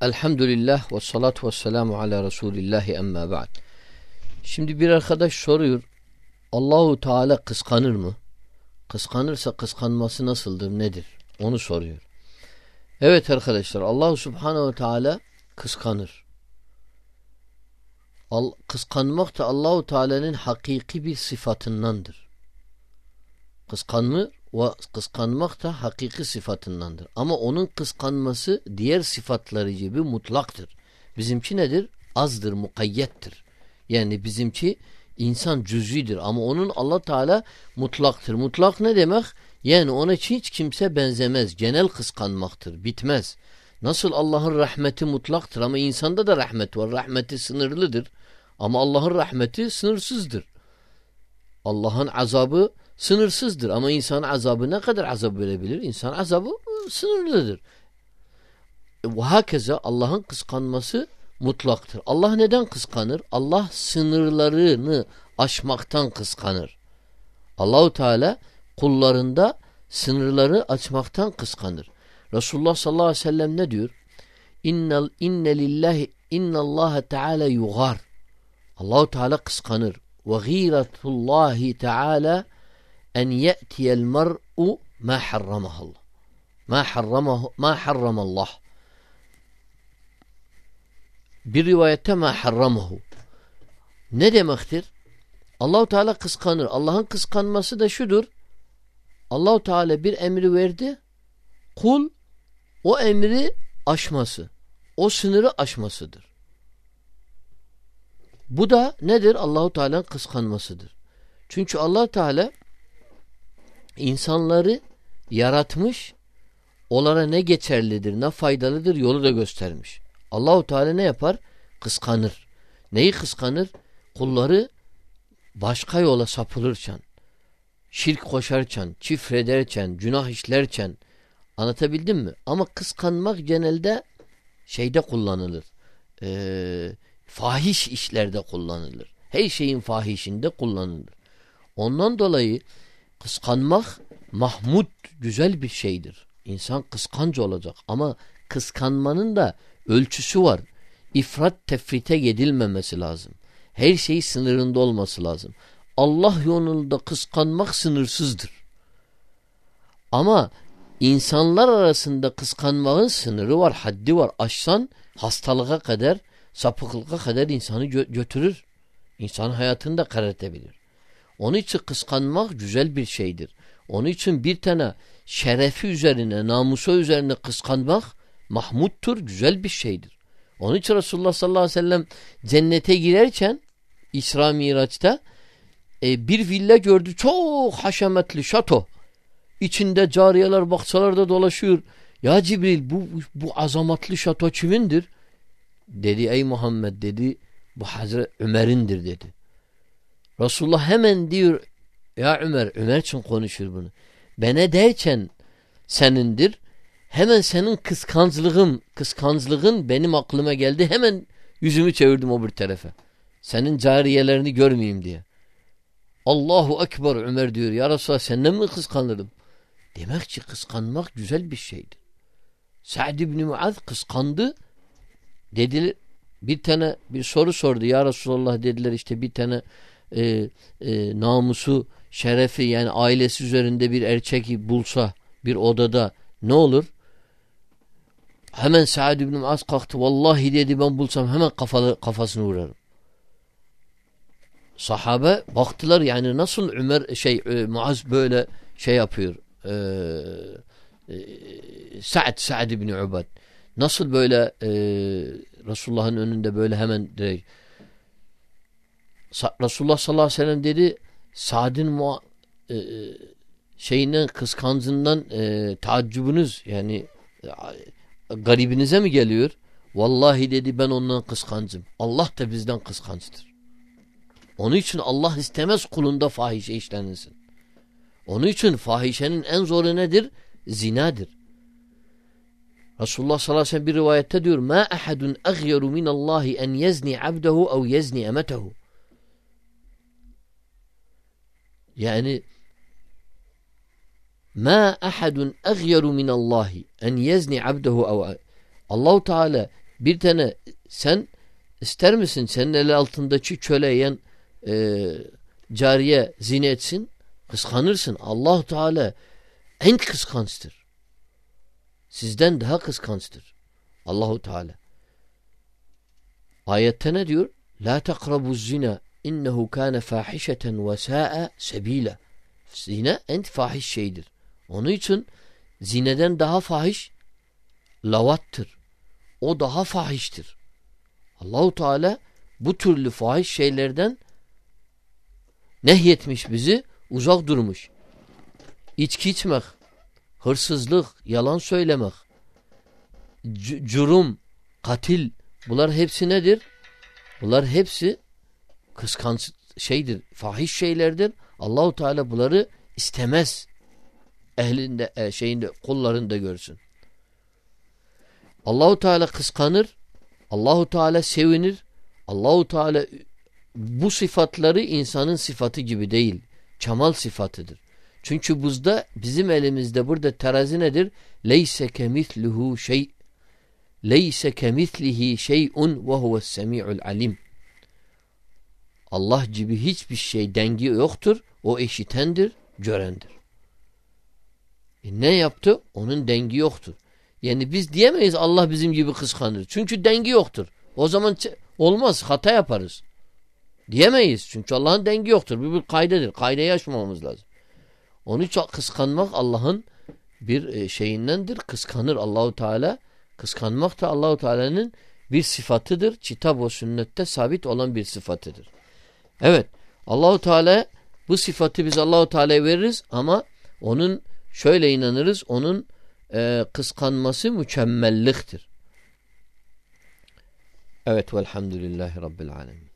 Elhamdülillah ve salatu ve selamu ala Resulillahi emma ba'd. Şimdi bir arkadaş soruyor. Allahu Teala kıskanır mı? Kıskanırsa kıskanması nasıldır, nedir? Onu soruyor. Evet arkadaşlar Allahu Subhanahu Teala kıskanır. Al, kıskanmak da Allahu Teala'nın hakiki bir sıfatındandır. Kıskanma ve kıskanmak da hakiki sıfatındandır. Ama onun kıskanması diğer sıfatları gibi mutlaktır. Bizimki nedir? Azdır, mukayyettir. Yani bizimki insan cüz'idir ama onun Allah Teala mutlaktır. Mutlak ne demek? Yani ona hiç kimse benzemez. Genel kıskanmaktır. Bitmez. Nasıl Allah'ın rahmeti mutlaktır ama insanda da rahmet var. Rahmeti sınırlıdır. Ama Allah'ın rahmeti sınırsızdır. Allah'ın azabı sınırsızdır. Ama insan azabı ne kadar azap verebilir? İnsan azabı sınırlıdır. Ve hakeza Allah'ın kıskanması mutlaktır. Allah neden kıskanır? Allah sınırlarını aşmaktan kıskanır. Allahu Teala kullarında sınırları açmaktan kıskanır. Resulullah sallallahu aleyhi ve sellem ne diyor? İnnel inne lillahi innallaha teala yugar. Allahu Teala kıskanır. Gîretullahi teala en ye'tiyel mer'u ma harramahallah. Ma harramahu ma harramallah. Bir rivayette ma harramahu. Ne demektir? Allahu Teala kıskanır. Allah'ın kıskanması da şudur. Allahu Teala bir emri verdi. Kul o emri aşması. O sınırı aşmasıdır. Bu da nedir? Allahu Teala'nın kıskanmasıdır. Çünkü Allah Teala insanları yaratmış, onlara ne geçerlidir, ne faydalıdır yolu da göstermiş. Allahu Teala ne yapar? Kıskanır. Neyi kıskanır? Kulları başka yola sapılırken, şirk koşarken, çifrederken, günah işlerken anlatabildim mi? Ama kıskanmak genelde şeyde kullanılır. Ee, fahiş işlerde kullanılır. Her şeyin fahişinde kullanılır. Ondan dolayı kıskanmak mahmud güzel bir şeydir. İnsan kıskanç olacak ama kıskanmanın da ölçüsü var. İfrat tefrite gidilmemesi lazım. Her şey sınırında olması lazım. Allah yolunda kıskanmak sınırsızdır. Ama insanlar arasında kıskanmanın sınırı var, haddi var. Aşsan hastalığa kadar, sapıklığa kadar insanı gö götürür. İnsan hayatını da karartabilir. Onun için kıskanmak güzel bir şeydir. Onun için bir tane şerefi üzerine, namusu üzerine kıskanmak mahmuttur, güzel bir şeydir. Onun için Resulullah sallallahu aleyhi ve sellem cennete girerken İsra Miraç'ta e, bir villa gördü. Çok haşametli şato. İçinde cariyeler, baksalarda dolaşıyor. Ya Cibril bu, bu azamatlı şato kimindir? Dedi ey Muhammed dedi bu Hazreti Ömer'indir dedi. Resulullah hemen diyor ya Ömer, Ömer için konuşur bunu. Bana derken senindir. Hemen senin kıskançlığın, kıskançlığın benim aklıma geldi. Hemen yüzümü çevirdim o bir tarafa. Senin cariyelerini görmeyeyim diye. Allahu Ekber Ömer diyor. Ya Resulallah senden mi kıskanırım? Demek ki kıskanmak güzel bir şeydi. Sa'd ibn Muaz kıskandı. Dediler bir tane bir soru sordu. Ya Resulallah dediler işte bir tane e, e, namusu, şerefi yani ailesi üzerinde bir erkek bulsa bir odada ne olur? Hemen Sa'd ibn Muaz kalktı. Vallahi dedi ben bulsam hemen kafalı, kafasını vurarım. Sahabe baktılar yani nasıl Ömer şey e, Muaz böyle şey yapıyor. E, e, Sa'd Sa'd ibn Ubad nasıl böyle e, Resulullah'ın önünde böyle hemen direkt Resulullah sallallahu aleyhi ve sellem dedi Sa'd'in e, şeyinden kıskancından e, taaccübünüz yani e, garibinize mi geliyor? Vallahi dedi ben ondan kıskancım. Allah da bizden kıskançtır. Onun için Allah istemez kulunda fahişe işlenilsin. Onun için fahişenin en zoru nedir? Zinadır. Resulullah sallallahu aleyhi ve sellem bir rivayette diyor ma ahadun aghyaru min Allah en yezni abdehu ev yezni emetehu. Yani ma ahadun aghyaru min Allah en yezni abdehu ev Allahu Teala Bir tane sen ister misin senin el altındaki köle yiyen e, cariye zine etsin? Kıskanırsın. allah Teala en kıskançtır. Sizden daha kıskançtır. Allahu Teala. Ayette ne diyor? La takrabu zina innehu kana fahişeten ve sa'a sebila. Zina en fahiş şeydir. Onun için zineden daha fahiş lavattır. O daha fahiştir. Allahu Teala bu türlü fahiş şeylerden nehyetmiş bizi, uzak durmuş. İçki içmek, hırsızlık, yalan söylemek, curum, katil bunlar hepsi nedir? Bunlar hepsi kıskanç şeydir, fahiş şeylerdir. Allahu Teala bunları istemez. Ehlinde e, şeyinde kullarında görsün. Allahu Teala kıskanır. Allahu Teala sevinir. Allahu Teala bu sıfatları insanın sıfatı gibi değil. Kemal sıfatıdır. Çünkü buzda bizim elimizde burada terazi nedir? Leyse kemitluhu şey Leyse kemitlihi şey'un ve huves semi'ul alim. Allah gibi hiçbir şey dengi yoktur. O eşitendir, görendir. E ne yaptı? Onun dengi yoktur. Yani biz diyemeyiz Allah bizim gibi kıskanır. Çünkü dengi yoktur. O zaman olmaz, hata yaparız. Diyemeyiz. Çünkü Allah'ın dengi yoktur. Bu bir kaydedir. Kaydeyi aşmamamız lazım. Onu çok kıskanmak Allah'ın bir e, şeyindendir. Kıskanır Allahu Teala. Kıskanmak da Allahu Teala'nın bir sıfatıdır. Kitap ve sünnette sabit olan bir sıfatıdır. Evet. Allahu Teala bu sıfatı biz Allahu Teala'ya veririz ama onun şöyle inanırız. Onun e, kıskanması mükemmelliktir. Evet velhamdülillahi rabbil alemin.